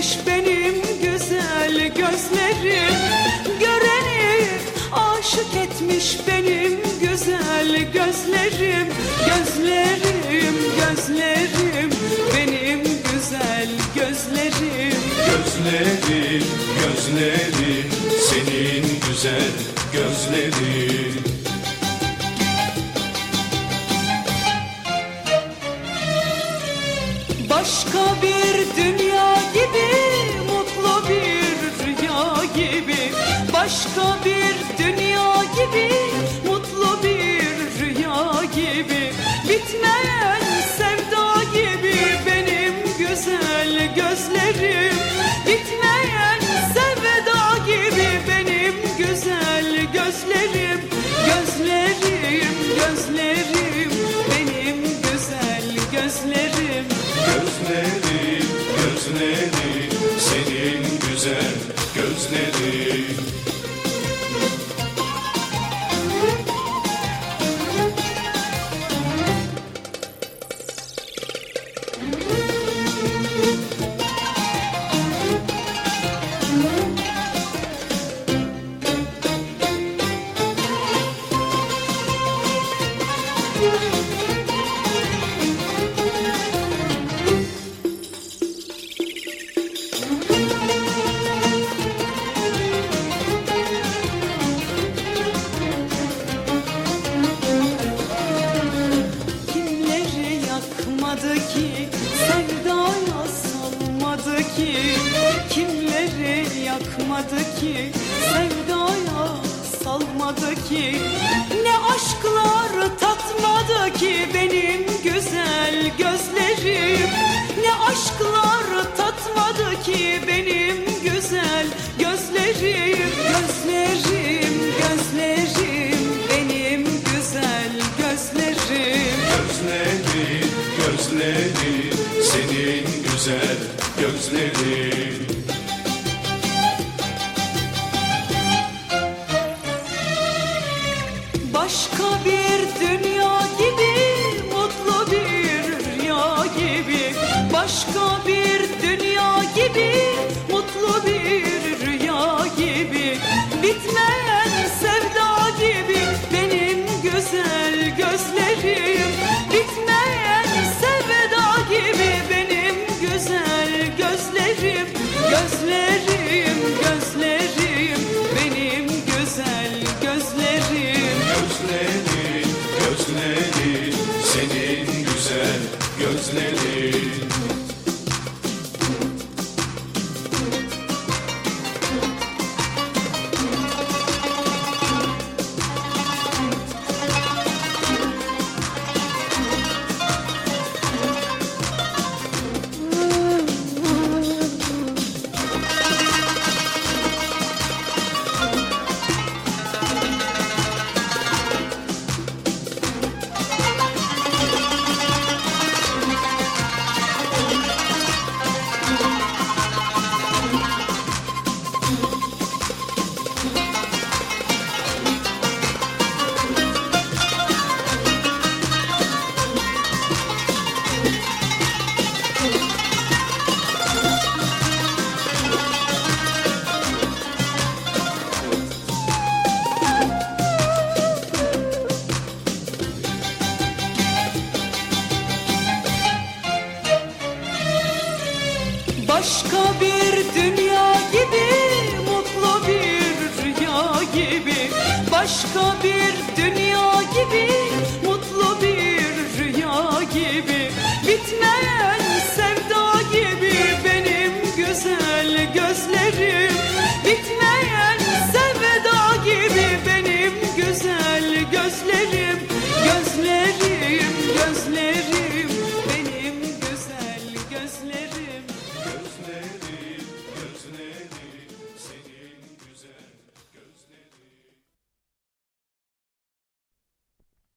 etmiş benim güzel gözlerim. Göreni aşık etmiş benim güzel gözlerim. Gözlerim, gözlerim, benim güzel gözlerim. Gözlerin, gözlerin, senin güzel gözlerin. Başka bir dünya Başka bir dünya gibi, mutlu bir rüya gibi. Bitmeyen sevda gibi benim güzel gözlerim. Bitmeyen sevda gibi benim güzel gözlerim. Gözlerim, gözlerim, benim güzel gözlerim. Gözlerin, gözlerin, senin güzel gözlerin ki? Kimleri yakmadı ki? Sevdaya salmadı ki. Ne aşklar tatmadı ki benim güzel gözlerim. Ne aşklar tatmadı ki benim güzel gözlerim. Gözlerim, gözlerim, benim güzel gözlerim. Gözlerin, gözlerin, senin güzel gözlerin güzel Başka bir dünya